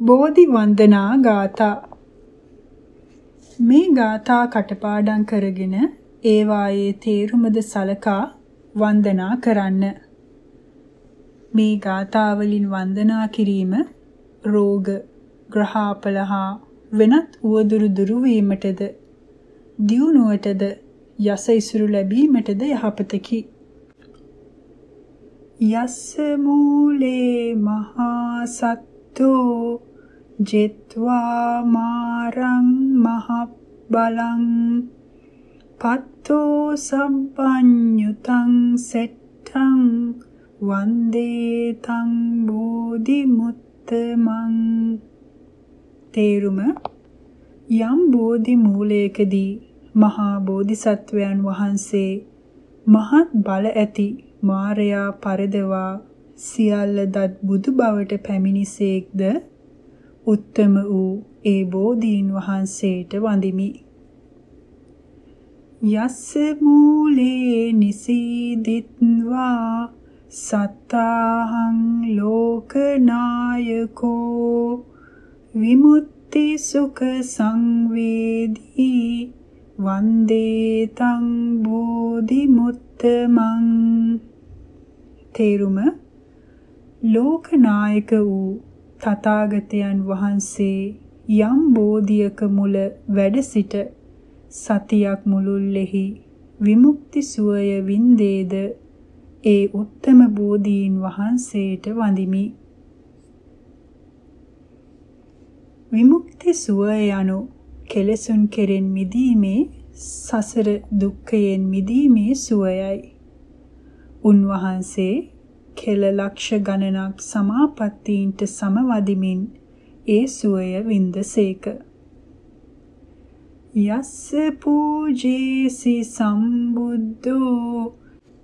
බෝධි වන්දනා ගාථා මේ ගාථා කටපාඩම් කරගෙන ඒවායේ තේරුමද සලකා වන්දනා කරන්න. මේ ගාථාවලින් වන්දනා කිරීම රෝග, ග්‍රහාපල හා වෙනත් උවදුරු දුරු වීමටද, දියුණුවටද, යස ඉසුරු ලැබීමටද යහපතකි. යස්ස මූලේ මහා සත්තෝ ජෙත්වා මාරං මහබ්බලං පත්තෝ සම්පඤ්ඤුතං සෙට්ඨං වන්දේ තං බෝධි මුත්තමං තේරුම යම් බෝධි මූලයකදී මහා බෝධිසත්වයන් වහන්සේ මහත් බල ඇති මාරයා පරදවා සියල්ල දත් බුදු බවට පැමිණිසේක්ද උත්තම වූ ඒ බෝධීන් වහන්සේට වඳිමි. යස්ස මූලේ නිසීදිත්වා සත්තාහං ලෝකනායකෝ විමුක්ති සුඛ සංවේදී වන්දේ තං බෝධි මුත්තමං තේරුම ලෝකනායක වූ තථාගතයන් වහන්සේ යම් බෝධියක මුල වැඩ සිට සතියක් මුළුල්ලෙහි විමුක්ති සුවය වින්දේද ඒ උත්තම බෝධීන් වහන්සේට වඳිමි. විමුක්ති සුවය යනු කෙලෙසුන් කෙරෙන් මිදීමේ සසර දුක්ඛයෙන් මිදීමේ සුවයයි. උන්වහන්සේ කෙල ලක්ෂ ගණනක් සමාපත්තීන්ට සමවදිමින් ඒ සුවය වින්දසේක. යස්ස පූජේසි සම්බුද්ධෝ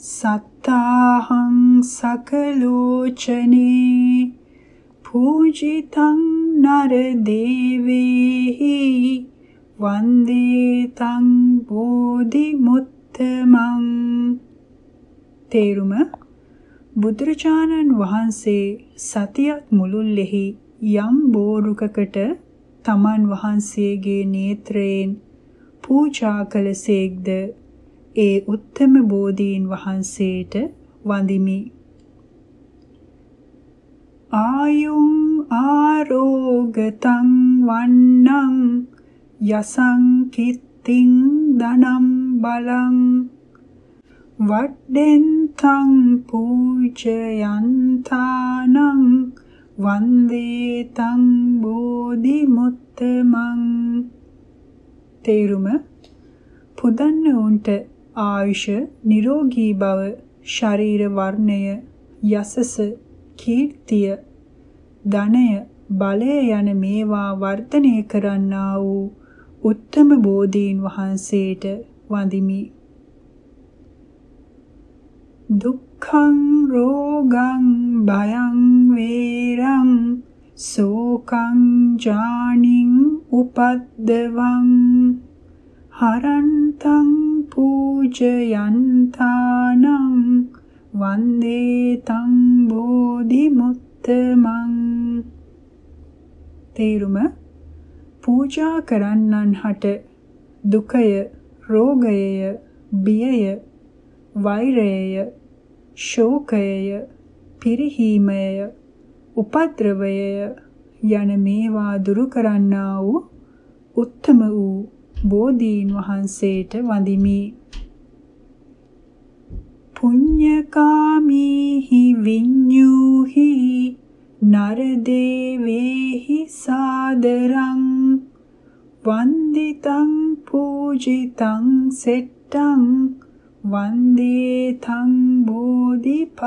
සත්තාහං සකලෝචනේ පූජිතං නර දේවේහි වන්දේ තං බෝධි මුත්තමං තේරුම බුදුරජාණන් වහන්සේ සතියක් මුළුල්ලෙහි යම් බෝරුකකට තමන් වහන්සේගේ නේත්‍රයෙන් පූජා කළසේක්ද? ඒ උත්තම බෝධීන් වහන්සේට වඳිමි. ආයුං ආරෝගතං වන්නං යසං කිත්තිං ධනම් බලං. වඩ්ඩෙන්තං පූජයන්තානං වන්දේ තං බෝධි මුත්තමං තේරුම? පුදන්න උන්ට ආයුෂ නිරෝගී බව ශරීර වර්ණය යසස කීර්තිය ධනය බලය යන මේවා වර්ධනය කරන්නා වූ උත්තම බෝධීන් වහන්සේට වඳිමි. දුක්ඛං රෝගං භයං වේරං සෝකං ජානින් උපද්දවං හරන්තං පූජයන්තානං වන්දේ තං බෝධිමුත්තමං තේරුම? පූජා කරන්නන් හට දුකය රෝගය බියය වෛරයය, ශෝකයය, පිරිහීමය, උපද්‍රවයය යන මේවා දුරු කරන්නා වූ උත්තම වූ බෝධීන් වහන්සේට වඳිමි. පුඤ්ඤකාමීහි විඤ්ඤූහි නරදේවේහි සාදරං වන්දිතං පූජිතං සෙට්ටං වන්දේ තං බෝධිපාදපං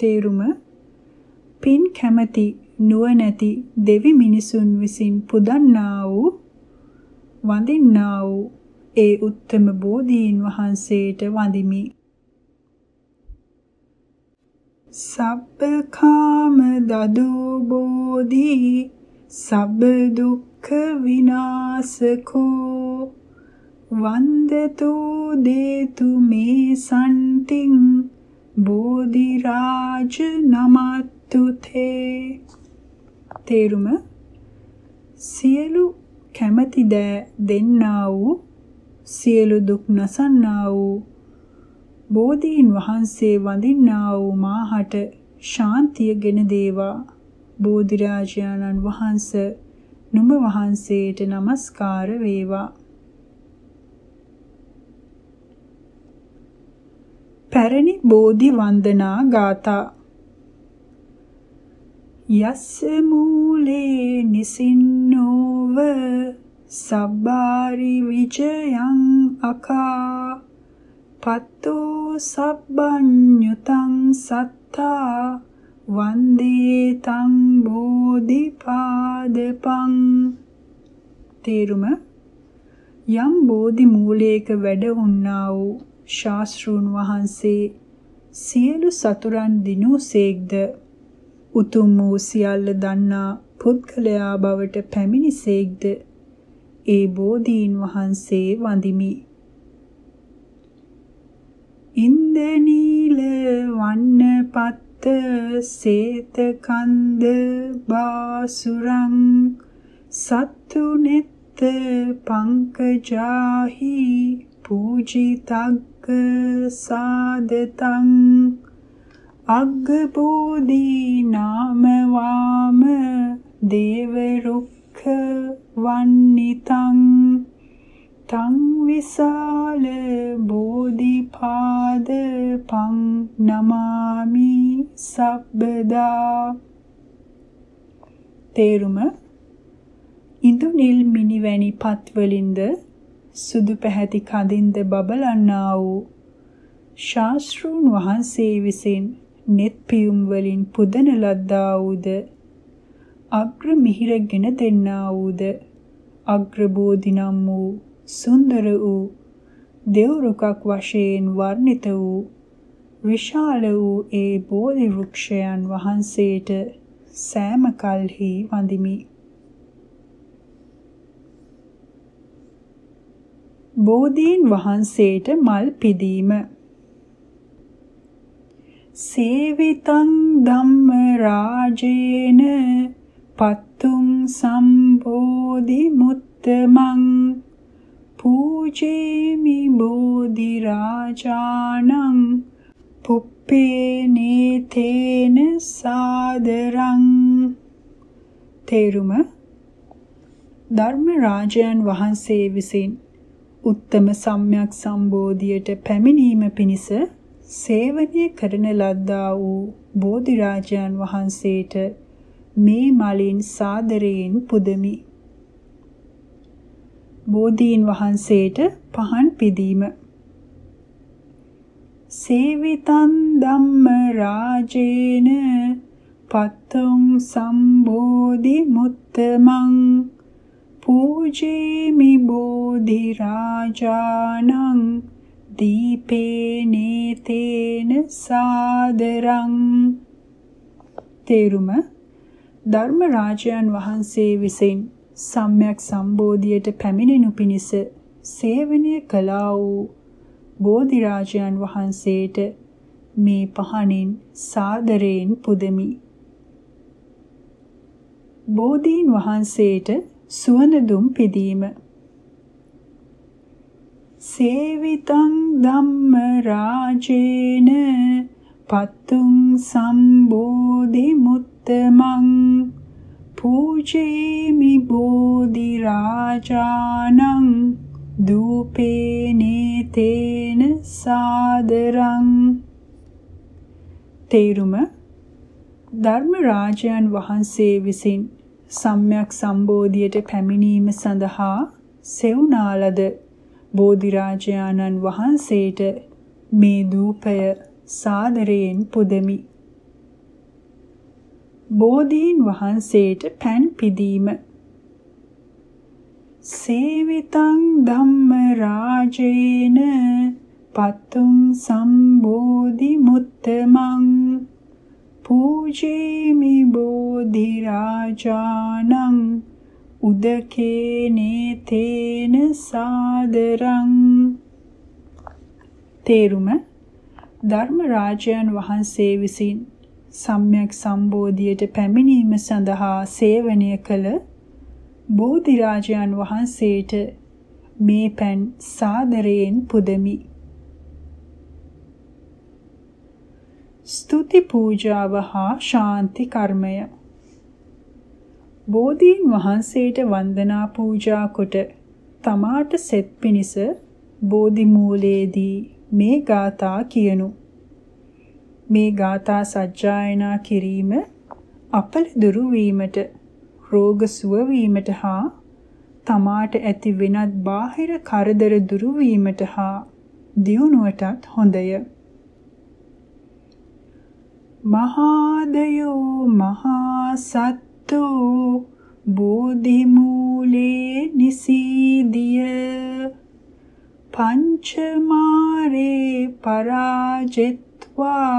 තේරුම? පින් කැමැති නුවණැති දෙවි මිනිසුන් විසින් පුදන්නා වූ වඳින්නා වූ ඒ උත්තම බෝධීන් වහන්සේට වඳිමි. සබ්බකාම දදෝ බෝධි සබ්බ දුක්ඛ විනාශකෝ වන්දතෝ දේතු මේ සන්තිං බෝධි රාජ නමත්තු තේ තේරුම? සියලු කැමැති දෑ දෙන්නා වූ සියලු දුක් නසන්නා වූ බෝධීන් වහන්සේ වඳින්නා වූ මාහට ශාන්තිය ගෙන දේවා. බෝධිරාජානන් වහන්ස නුඹ වහන්සේට নমස්කාර වේවා. පැරණි බෝධි වන්දනා ගාථා. යස්ස මූලේ නිසින්නෝව සබ්බාරි විජයං අකා පත්තෝ සබ්බඤ්ඤුතං සත්තා. වන්දේ තං බෝධිපාදපං. තේරුම? යම් බෝධි මූලයක වැඩ වුණා වූ ශාස්ත්‍රූන් වහන්සේ සියලු සතුරන් දිනුසේක්ද උතුම් වූ සියල්ල දන්නා පුද්ගලයා බවට පැමිණිසේක්ද? ඒ බෝධීන් වහන්සේ වඳිමි. ඉන්දනීල වන්න පත්ත සේත කන්ද බාසුරං සත්තු නෙත්ත පංකජාහි පූජිතග්ග සාදතං අග්ග බෝධි නාම වාම දේව රුක්ඛ වන්නිතං තං විසාල බෝධිපාද පං නමාමි සබ්බදා. තේරුම? ඉදු නිල් මිනිවැනි පත් වලින්ද සුදු පැහැති කඳින්ද බබලන්නා වූ ශාස්ත්‍රූන් වහන්සේ විසින් net පියුම් වලින් පුදන ලද්දා වූද අග්‍ර මිහිරගෙන දෙන්නා වූද අග්‍ර බෝධි නම් වූ සුන්දර වූ දෙව්රුකක් වශයෙන් වර්ණිත වූ විශාල වූ ඒ බෝධි වෘක්ෂයන් වහන්සේට සෑම කල්හි වඳිමි. බෝධීන් වහන්සේට මල් පිදීම. සේවිතං ධම්ම රාජේන පත්තුං සම්බෝධි මුත්තමං පූජේමි බෝධි රාජානං පුප්පේ නේතේන සාදරං. තේරුම? ධර්ම රාජයන් වහන්සේ විසින් උත්තම සම්්‍යක් සම්බෝධියට පැමිණීම පිණිස සේවනය කරන ලද්දා වූ බෝධි රාජයන් වහන්සේට මේ මලින් සාදරයෙන් පුදමි. බෝධීන් වහන්සේට පහන් පිදීම. සේවිතං ධම්ම රාජේන පත්තං සම්බෝධි මුත්තමං පූජේමි බෝධි රාජානං දීපේ නේතේන සාදරං තේරුම ධර්ම රාජයන් වහන්සේ විසින් සම්්‍යක් සම්බෝධියට පැමිණෙනු පිණිස සේවනය කළා වූ බෝධිරාජයන් වහන්සේට මේ පහනින් සාදරයෙන් පුදමි. බෝධීන් වහන්සේට සුවඳ දුම් පිදීම. සේවිතං ධම්ම රාජේන පත්තුං සම්බෝධි මුත්තමං පූජේමි බෝධි රාජානං දූපේනේ තේන සාදරං. තේරුම ධර්ම රාජයන් වහන්සේ විසින් සම්්‍යක් සම්බෝධියට පැමිණීම සඳහා සෙවුනාලද බෝධි රාජානන් වහන්සේට මේ දූපය සාදරයෙන් පුදමි. බෝධීන් වහන්සේට පෑන් පිදීම. සේවිතං ධම්ම රාජේන පත්තුං සම්බෝධි මුත්තමං පූජේමි බෝධි රාජානං උදකේ නේතේන සාදරං තේරුම ධර්ම රාජයන් වහන්සේ විසින් සම්්‍යක් සම්බෝධියට පැමිණීම සඳහා සේවනය කළ බෝධිරාජයන් වහන්සේට මේ පෑන් සාදරයෙන් පුදමි. ස්තුති පූජාව හා ශාන්ති කර්මය බෝධීන් වහන්සේට වන්දනා පූජා කොට තමාට සෙත් පිනිස බෝධි මූලයේදී මේ ගාථා කියනු. මේ ගාථා සජ්ජායනා කිරීම අපල දුරු වීමට රෝග සුව වීමට හා තමාට ඇති වෙනත් බාහිර කරදර දුරු වීමට හා දියුණුවටත් හොඳය. මහාදයෝ මහා සත්තෝ බෝධි මූලේ නිසීදිය. පංචමාරේ පරාජෙත්වා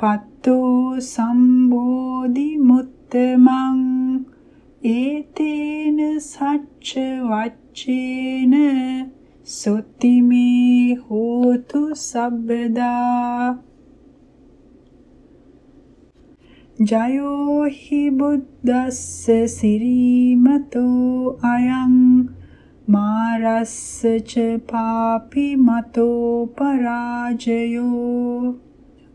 පත්තෝ සම්බෝධි මුත්තමං. ඒතේන සච්ච වච්චේන සොත්තිමේ හෝතු සබ්බදා. ජයෝ හි බුද්දස්ස සිරීමතෝ අයං මාරස්ස ච පාපි මතෝ පරාජයෝ.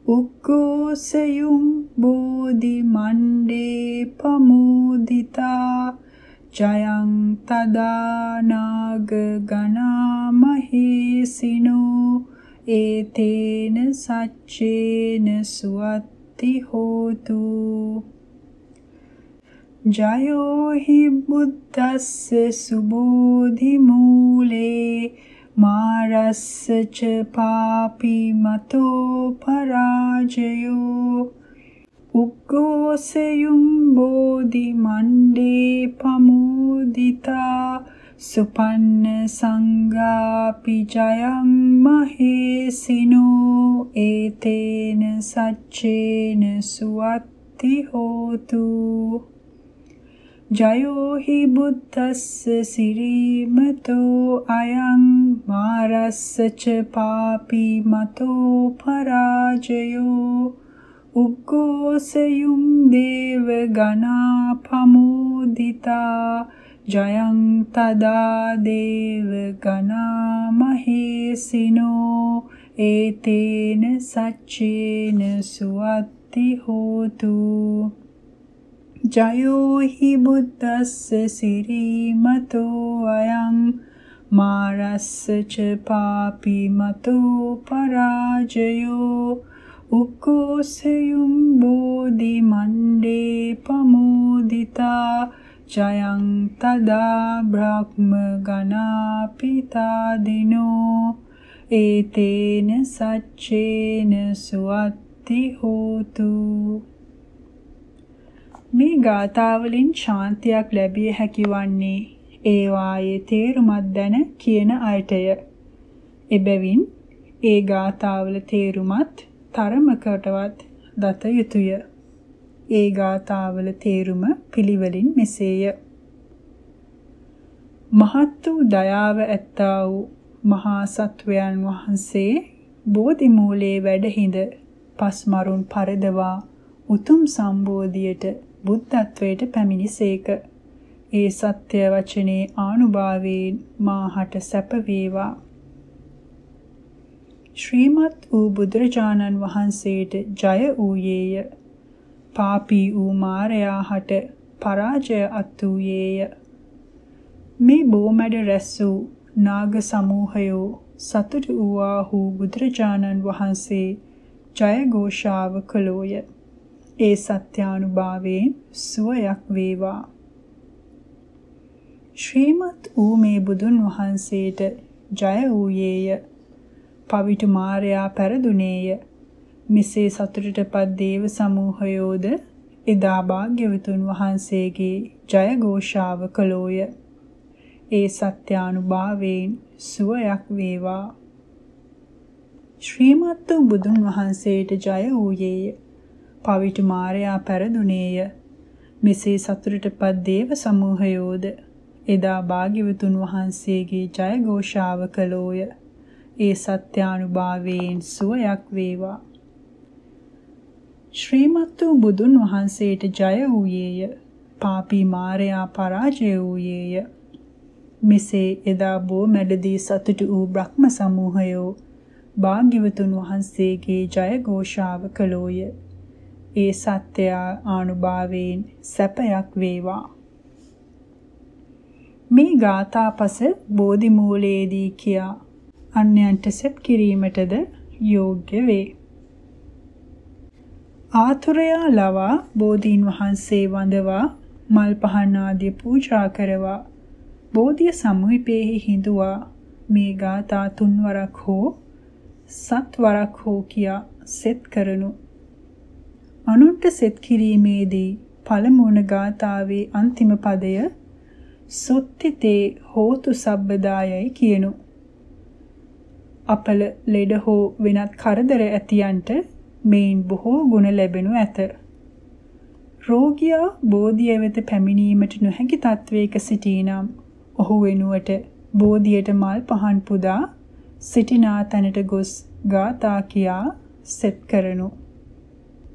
උක්කෝසයුම් බෝධි මණ්ඩේ පමෝදිතා ජයං තදානාග ගනා මහේසිනෝ ඒතේන සච්චේන සුවත් ති හෝතු ජයෝ හි බුද්දස්ස සුබෝධි මූලේ මාරස්ස ච පාපි මතෝ පරාජයෝ. උග්ගෝසයුම් බෝධි මණ්ඩේ පමෝදිතා සුපන්න සංගාපි ජයං මහේසිනෝ. ඒතේන සච්චේන සුවත්ති හෝතු ජයෝ හි බුද්දස්ස සිරීමතෝ අයං මාරස්සච පාපි මතෝ පරාජයෝ උග්ගෝසයුම් දේව ගනා පමෝදිතා ජයං තදා දේව ගනා මහේසිනෝ ඒතේන සච්චේන සුවත්ති හෝතු. ජයෝ හි බුද්දස්ස සිරීමතෝ අයං මාරස්සච පාපි මතෝ පරාජයෝ. උක්කෝසයුම් බෝධි මණ්ඩේ පමෝදිතා. ජයං තදා බ්‍රහ්ම ගනාපිතාදිනෝ ඒතේන සච්චේන සුවත්ති හෝතු මේ ගාථාවලින් ශාන්තියක් ලැබිය හැකි වන්නේ ඒවායේ තේරුමක් දැන කියන අයටය. එබැවින් ඒ ගාථාවල තේරුමත් තරමකටවත් දත යුතුය. ඒ ගාථාවල තේරුම පිළිවෙලින් මෙසේය. මහත් වූ දයාව ඇත්තා වූ මහා සත්වයන් වහන්සේ බෝධි මූලයේ වැඩහිඳ පස්මරුන් පරදවා උතුම් සම්බෝධියට බුද්ධත්වයට පැමිණිසේක. ඒ සත්‍ය වචනේ ආනුභාවයෙන් මාහට සැප වේවා. ශ්‍රීමත් වූ බුදුරජාණන් වහන්සේට ජය වූයේය. පාපී වූ මාරයා හට පරාජය අත් වූයේය. මේ බෝමැඩ රැස් වූ නාග සමූහයෝ සතුටු වූාහු බුදුරජාණන් වහන්සේ ජය ഘോഷාව කළෝය. ඒ සත්‍යානුභාවයෙන් සුවයක් වේවා. ශ්‍රීමත් වූ මේ බුදුන් වහන්සේට ජය වූයේය. පවිතු මාරයා පෙරදුනේය. මිසේ සතුටටපත් දේව සමූහයෝද එදා භාග්‍යවතුන් වහන්සේගේ ජය ഘോഷාව කළෝය. ඒ සත්‍යානුභාවයෙන් සුවයක් වේවා. ශ්‍රීමත් වූ බුදුන් වහන්සේට ජය වූයේය. පවිතු මාරයා පෙරදුනේය. මෙසේ සතුටටපත් දේව සමූහයෝද එදා භාග්‍යවතුන් වහන්සේගේ ජය ഘോഷාව කළෝය. ඒ සත්‍යානුභාවයෙන් සුවයක් වේවා. ශ්‍රීමත් වූ බුදුන් වහන්සේට ජය වූයේය. පාපී මාරයා පරාජය වූයේය. මෙසේ එදා බෝ මැඩදී සතුටු වූ බ්‍රහ්ම සමූහයෝ භාග්‍යවතුන් වහන්සේගේ ජය ഘോഷාව කළෝය. ඒ සත්‍ය ආනුභාවයෙන් සැපයක් වේවා. මේ ගාථාපස බෝධි මූලයේදී කියා අන්‍යයන්ට සෙත් කිරීමටද යෝග්‍ය වේ. ආතුරයා ලවා බෝධීන් වහන්සේ වඳවා මල් පහන් ආදී පූජා කරවා බෝධිය සමුයිපේහි හිඳුවා මේ ගාථා තුන්වරක් හෝ සත්වරක් හෝ කියා සෙත් කරනු. අනුන්ට සෙත් කිරීමේදී පළමුවන ගාථාවේ අන්තිම පදය සුත්තිතේ හෝතු සබ්බදායයි කියනු. අපල ලෙඩ හෝ වෙනත් කරදර ඇතියන්ට මේන් බොහෝ ගුණ ලැබෙනු ඇත. රෝගියා බෝධිය වෙත පැමිණීමට නොහැකි තත්වයක සිටිනම් ඔහු වෙනුවට බෝධියට මල් පහන් පුදා සිටිනා තැනට ගොස් ගාථා කියා සෙත් කරනු.